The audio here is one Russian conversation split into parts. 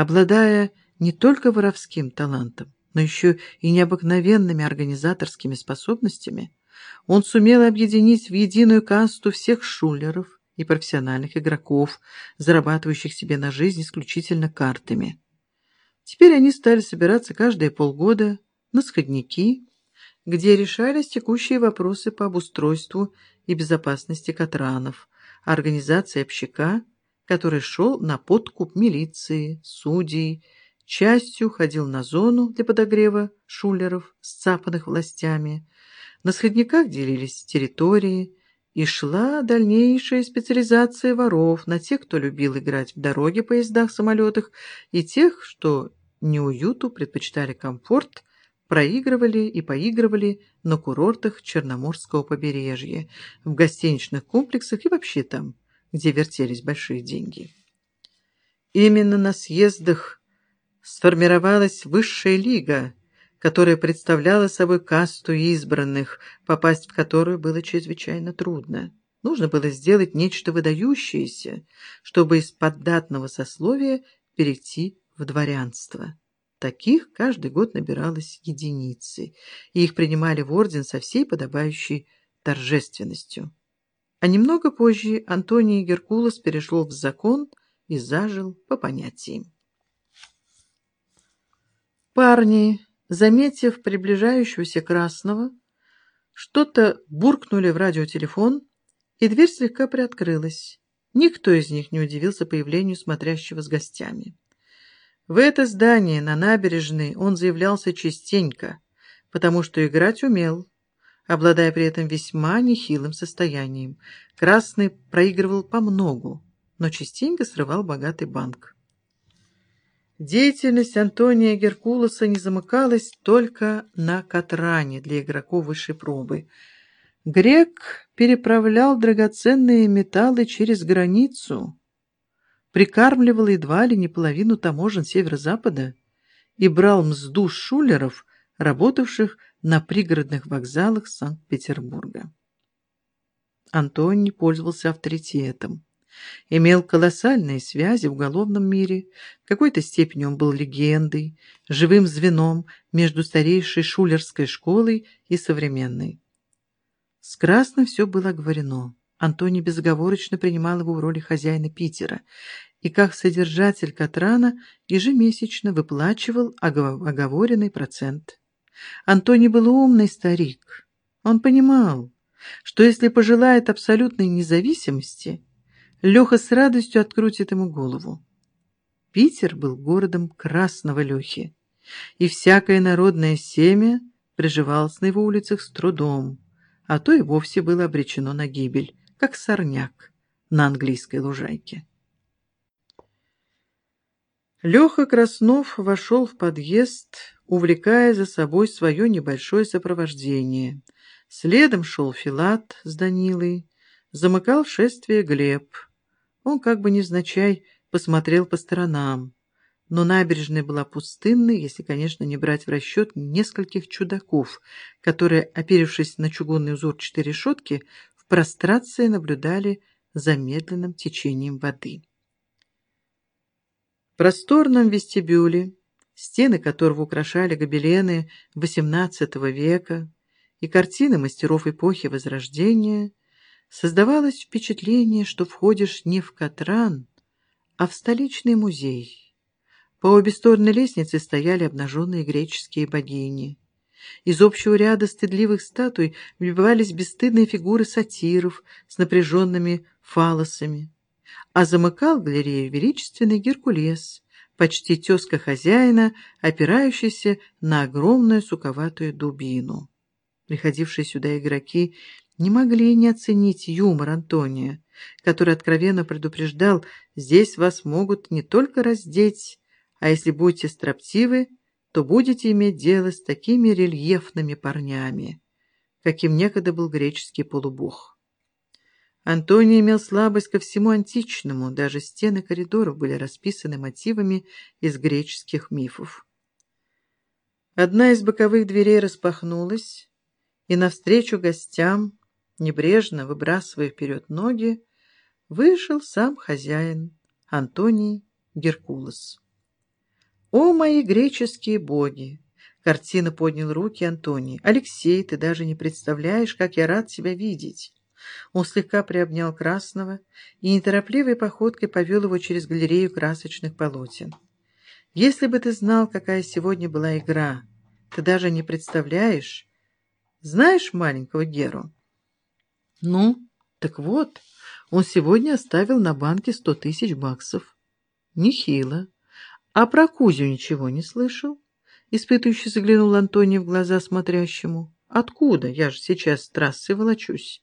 Обладая не только воровским талантом, но еще и необыкновенными организаторскими способностями, он сумел объединить в единую касту всех шулеров и профессиональных игроков, зарабатывающих себе на жизнь исключительно картами. Теперь они стали собираться каждые полгода на сходники, где решались текущие вопросы по обустройству и безопасности Катранов, организации общака, который шел на подкуп милиции, судей, частью ходил на зону для подогрева шулеров, сцапанных властями, на сходниках делились территории, и шла дальнейшая специализация воров на тех, кто любил играть в дороге, поездах, самолетах, и тех, что неуюту предпочитали комфорт, проигрывали и поигрывали на курортах Черноморского побережья, в гостиничных комплексах и вообще там, где вертелись большие деньги. Именно на съездах сформировалась высшая лига, которая представляла собой касту избранных, попасть в которую было чрезвычайно трудно. Нужно было сделать нечто выдающееся, чтобы из поддатного сословия перейти в дворянство. Таких каждый год набиралось единицы, и их принимали в орден со всей подобающей торжественностью. А немного позже Антоний Геркулес перешел в закон и зажил по понятиям. Парни заметив приближающегося красного, что-то буркнули в радиотелефон, и дверь слегка приоткрылась. Никто из них не удивился появлению смотрящего с гостями. В это здание на набережной он заявлялся частенько, потому что играть умел, обладая при этом весьма нехилым состоянием. Красный проигрывал по многу, но частенько срывал богатый банк. Деятельность Антония Геркулеса не замыкалась только на Катране для игроков высшей пробы. Грек переправлял драгоценные металлы через границу, прикармливал едва ли не половину таможен северо-запада и брал мзду шулеров, работавших на пригородных вокзалах Санкт-Петербурга. Антоний пользовался авторитетом имел колоссальные связи в уголовном мире, в какой-то степени он был легендой, живым звеном между старейшей шулерской школой и современной. С Красным все было оговорено. Антоний безоговорочно принимал его в роли хозяина Питера и как содержатель Катрана ежемесячно выплачивал оговоренный процент. Антоний был умный старик. Он понимал, что если пожелает абсолютной независимости – Леха с радостью открутит ему голову. Питер был городом красного Лехи, и всякое народное семя приживалось на его улицах с трудом, а то и вовсе было обречено на гибель, как сорняк на английской лужайке. Леха Краснов вошел в подъезд, увлекая за собой свое небольшое сопровождение. Следом шел Филат с Данилой, замыкал шествие Глеб — он как бы невзначай посмотрел по сторонам, но набережная была пустынной, если, конечно, не брать в расчет нескольких чудаков, которые, оперевшись на чугунный узорчатые решетки, в прострации наблюдали за медленным течением воды. Просторном вестибюле, стены которого украшали гобелены XVIII века и картины мастеров эпохи Возрождения, Создавалось впечатление, что входишь не в Катран, а в столичный музей. По обе стороны лестницы стояли обнаженные греческие богини. Из общего ряда стыдливых статуй выбивались бесстыдные фигуры сатиров с напряженными фалосами. А замыкал галерею величественный Геркулес, почти тезка хозяина, опирающийся на огромную суковатую дубину. Приходившие сюда игроки не могли не оценить юмор Антония, который откровенно предупреждал, здесь вас могут не только раздеть, а если будете строптивы, то будете иметь дело с такими рельефными парнями, каким некогда был греческий полубог. Антоний имел слабость ко всему античному, даже стены коридоров были расписаны мотивами из греческих мифов. Одна из боковых дверей распахнулась, и навстречу гостям небрежно выбрасывая вперед ноги, вышел сам хозяин Антоний Геркулес. «О, мои греческие боги!» Картина поднял руки Антоний. «Алексей, ты даже не представляешь, как я рад тебя видеть!» Он слегка приобнял Красного и неторопливой походкой повел его через галерею красочных полотен. «Если бы ты знал, какая сегодня была игра, ты даже не представляешь. Знаешь маленького Геру?» «Ну, так вот, он сегодня оставил на банке сто тысяч баксов. Нехило. А про Кузю ничего не слышал? Испытывающе заглянул Антоний в глаза смотрящему. Откуда? Я же сейчас с трассы волочусь.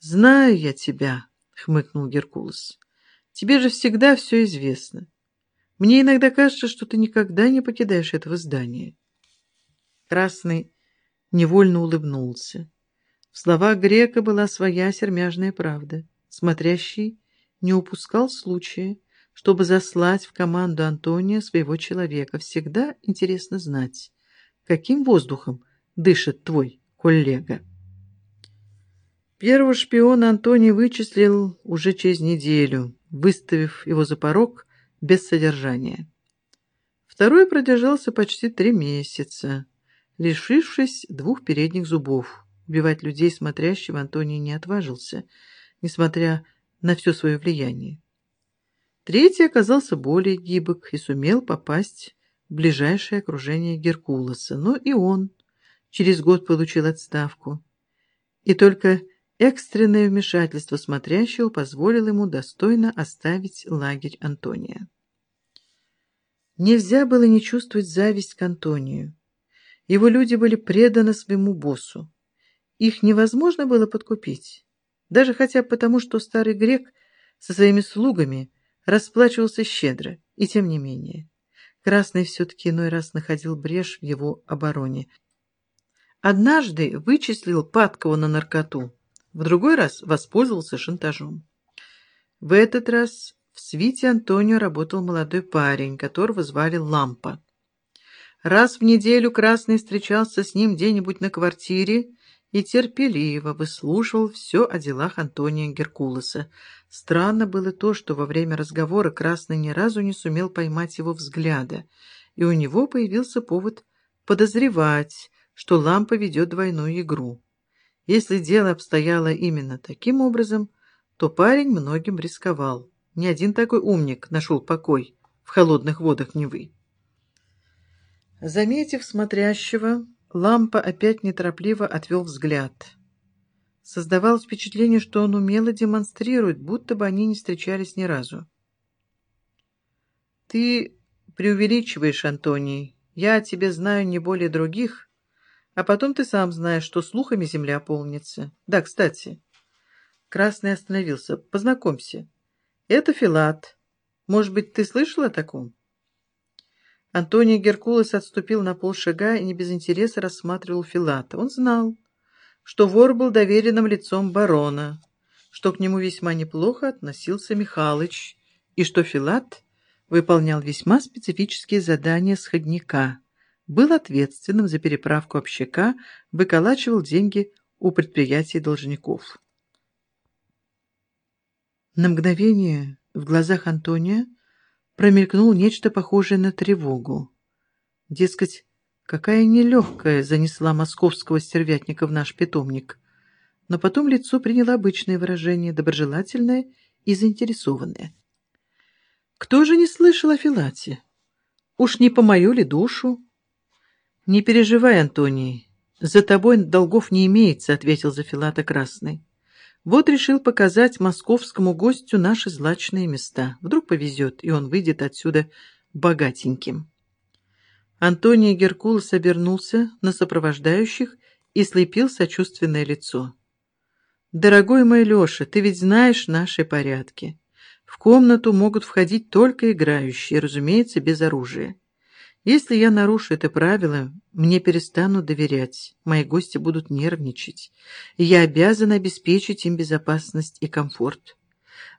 Знаю я тебя, хмыкнул Геркулес. Тебе же всегда все известно. Мне иногда кажется, что ты никогда не покидаешь этого здания. Красный невольно улыбнулся. В словах грека была своя сермяжная правда. Смотрящий не упускал случая чтобы заслать в команду Антония своего человека. Всегда интересно знать, каким воздухом дышит твой коллега. Первого шпиона Антоний вычислил уже через неделю, выставив его за порог без содержания. Второй продержался почти три месяца, лишившись двух передних зубов. Убивать людей, смотрящего, Антоний не отважился, несмотря на все свое влияние. Третий оказался более гибок и сумел попасть в ближайшее окружение Геркулеса, но и он через год получил отставку. И только экстренное вмешательство смотрящего позволило ему достойно оставить лагерь Антония. Нельзя было не чувствовать зависть к Антонию. Его люди были преданы своему боссу. Их невозможно было подкупить, даже хотя бы потому, что старый грек со своими слугами – расплачивался щедро, и тем не менее. Красный все-таки иной раз находил брешь в его обороне. Однажды вычислил Падкова на наркоту, в другой раз воспользовался шантажом. В этот раз в свите Антонио работал молодой парень, которого звали Лампа. Раз в неделю Красный встречался с ним где-нибудь на квартире и терпеливо выслушивал все о делах Антония Геркулеса. Странно было то, что во время разговора Красный ни разу не сумел поймать его взгляда, и у него появился повод подозревать, что Лампа ведет двойную игру. Если дело обстояло именно таким образом, то парень многим рисковал. Ни один такой умник нашел покой в холодных водах Невы. Заметив смотрящего, Лампа опять неторопливо отвел взгляд. Создавалось впечатление, что он умело демонстрирует, будто бы они не встречались ни разу. «Ты преувеличиваешь, Антоний. Я о тебе знаю не более других, а потом ты сам знаешь, что слухами земля полнится. Да, кстати...» Красный остановился. «Познакомься. Это Филат. Может быть, ты слышал о таком?» Антоний Геркулес отступил на полшага и не без интереса рассматривал Филата. Он знал, что вор был доверенным лицом барона, что к нему весьма неплохо относился Михалыч и что Филат выполнял весьма специфические задания сходника, был ответственным за переправку общака, выколачивал деньги у предприятий должников. На мгновение в глазах Антония промелькнуло нечто похожее на тревогу. Дескать, какая нелегкая занесла московского стервятника в наш питомник. Но потом лицо приняло обычное выражение, доброжелательное и заинтересованное. Кто же не слышал о Филате? Уж не по мою ли душу? Не переживай, Антоний, за тобой долгов не имеется, ответил за Филата Красный. Вот решил показать московскому гостю наши злачные места. Вдруг повезет, и он выйдет отсюда богатеньким. Антоний Геркулес обернулся на сопровождающих и слепил сочувственное лицо. «Дорогой мой Леша, ты ведь знаешь наши порядки. В комнату могут входить только играющие, разумеется, без оружия. Если я нарушу это правило, мне перестанут доверять, мои гости будут нервничать, и я обязан обеспечить им безопасность и комфорт.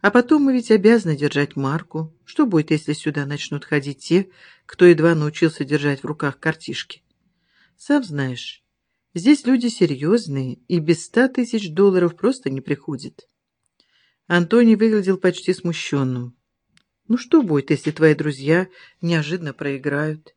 А потом мы ведь обязаны держать марку. Что будет, если сюда начнут ходить те, кто едва научился держать в руках картишки? Сам знаешь, здесь люди серьезные, и без ста тысяч долларов просто не приходят. Антоний выглядел почти смущенным. Ну что будет, если твои друзья неожиданно проиграют?